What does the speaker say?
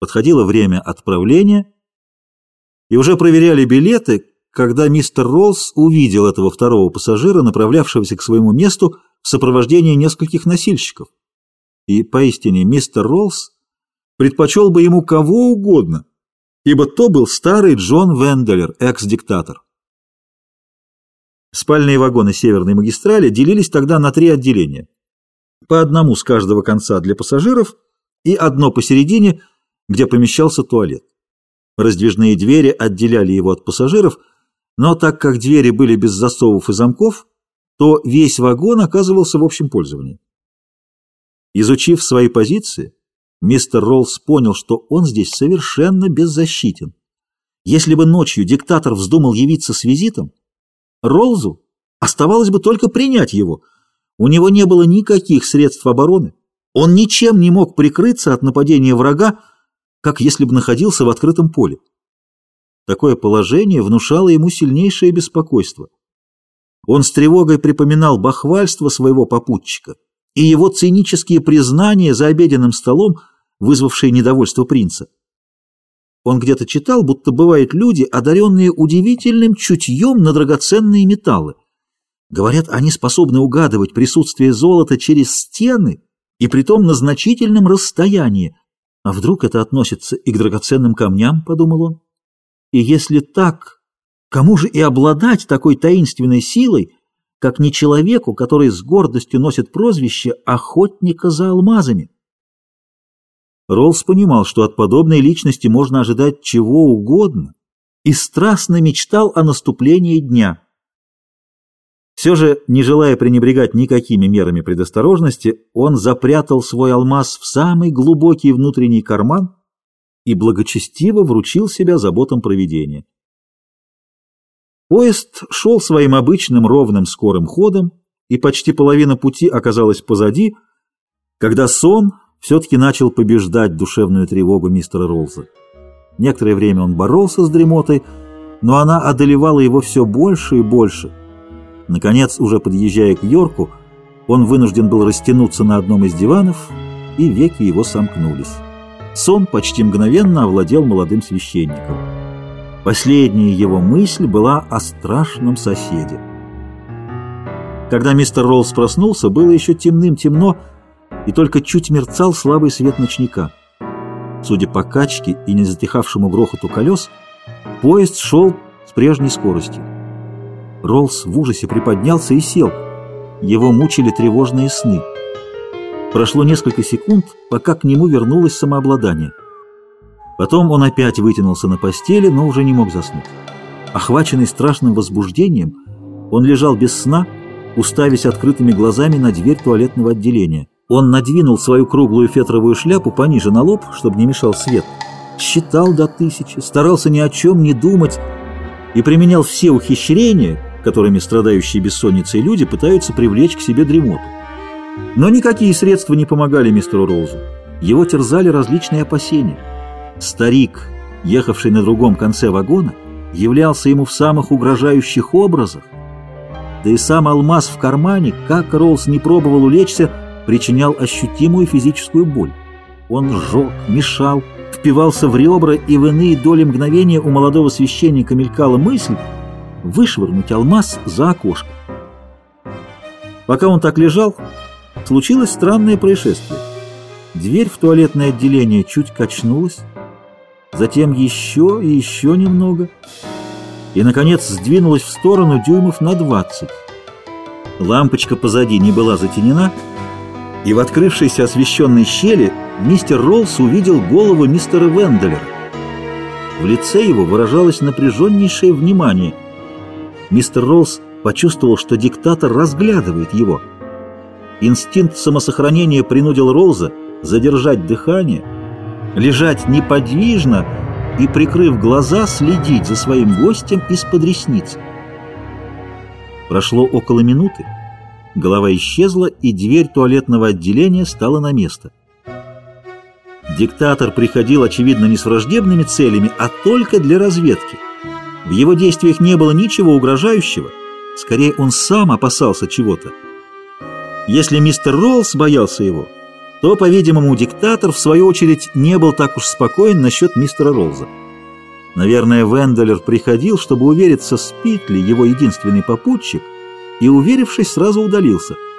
Подходило время отправления, и уже проверяли билеты, когда мистер Роллс увидел этого второго пассажира, направлявшегося к своему месту в сопровождении нескольких носильщиков. И поистине мистер Роллс предпочел бы ему кого угодно, ибо то был старый Джон Венделер, экс-диктатор. Спальные вагоны Северной магистрали делились тогда на три отделения. По одному с каждого конца для пассажиров и одно посередине, где помещался туалет. Раздвижные двери отделяли его от пассажиров, но так как двери были без засовов и замков, то весь вагон оказывался в общем пользовании. Изучив свои позиции, мистер Роллс понял, что он здесь совершенно беззащитен. Если бы ночью диктатор вздумал явиться с визитом, Роллзу оставалось бы только принять его. У него не было никаких средств обороны. Он ничем не мог прикрыться от нападения врага, как если бы находился в открытом поле. Такое положение внушало ему сильнейшее беспокойство. Он с тревогой припоминал бахвальство своего попутчика и его цинические признания за обеденным столом, вызвавшие недовольство принца. Он где-то читал, будто бывают люди, одаренные удивительным чутьем на драгоценные металлы. Говорят, они способны угадывать присутствие золота через стены и притом на значительном расстоянии. А вдруг это относится и к драгоценным камням, подумал он. И если так, кому же и обладать такой таинственной силой, как не человеку, который с гордостью носит прозвище «охотника за алмазами»? Роллс понимал, что от подобной личности можно ожидать чего угодно, и страстно мечтал о наступлении дня. Все же, не желая пренебрегать никакими мерами предосторожности, он запрятал свой алмаз в самый глубокий внутренний карман и благочестиво вручил себя заботам проведения. Поезд шел своим обычным ровным скорым ходом, и почти половина пути оказалась позади, когда сон все-таки начал побеждать душевную тревогу мистера Роллза. Некоторое время он боролся с дремотой, но она одолевала его все больше и больше. Наконец, уже подъезжая к Йорку, он вынужден был растянуться на одном из диванов, и веки его сомкнулись. Сон почти мгновенно овладел молодым священником. Последняя его мысль была о страшном соседе. Когда мистер Роллс проснулся, было еще темным-темно, и только чуть мерцал слабый свет ночника. Судя по качке и незатихавшему грохоту колес, поезд шел с прежней скоростью. Роллс в ужасе приподнялся и сел. Его мучили тревожные сны. Прошло несколько секунд, пока к нему вернулось самообладание. Потом он опять вытянулся на постели, но уже не мог заснуть. Охваченный страшным возбуждением, он лежал без сна, уставясь открытыми глазами на дверь туалетного отделения. Он надвинул свою круглую фетровую шляпу пониже на лоб, чтобы не мешал свет, считал до тысячи, старался ни о чем не думать и применял все ухищрения, которыми страдающие бессонницей люди пытаются привлечь к себе дремоту. Но никакие средства не помогали мистеру Роузу. Его терзали различные опасения. Старик, ехавший на другом конце вагона, являлся ему в самых угрожающих образах. Да и сам алмаз в кармане, как Роуз не пробовал улечься, причинял ощутимую физическую боль. Он сжег, мешал, впивался в ребра, и в иные доли мгновения у молодого священника мелькала мысль вышвырнуть алмаз за окошко. Пока он так лежал, случилось странное происшествие. Дверь в туалетное отделение чуть качнулась, затем еще и еще немного, и, наконец, сдвинулась в сторону дюймов на двадцать. Лампочка позади не была затенена, и в открывшейся освещенной щели мистер Роллс увидел голову мистера Венделера. В лице его выражалось напряженнейшее внимание. Мистер Роллс почувствовал, что диктатор разглядывает его. Инстинкт самосохранения принудил Роллза задержать дыхание, лежать неподвижно и, прикрыв глаза, следить за своим гостем из-под ресниц. Прошло около минуты. Голова исчезла, и дверь туалетного отделения стала на место. Диктатор приходил, очевидно, не с враждебными целями, а только для разведки. В его действиях не было ничего угрожающего, скорее он сам опасался чего-то. Если мистер Роллс боялся его, то, по-видимому, диктатор, в свою очередь, не был так уж спокоен насчет мистера Ролза. Наверное, Венделер приходил, чтобы увериться, спит ли его единственный попутчик, и, уверившись, сразу удалился –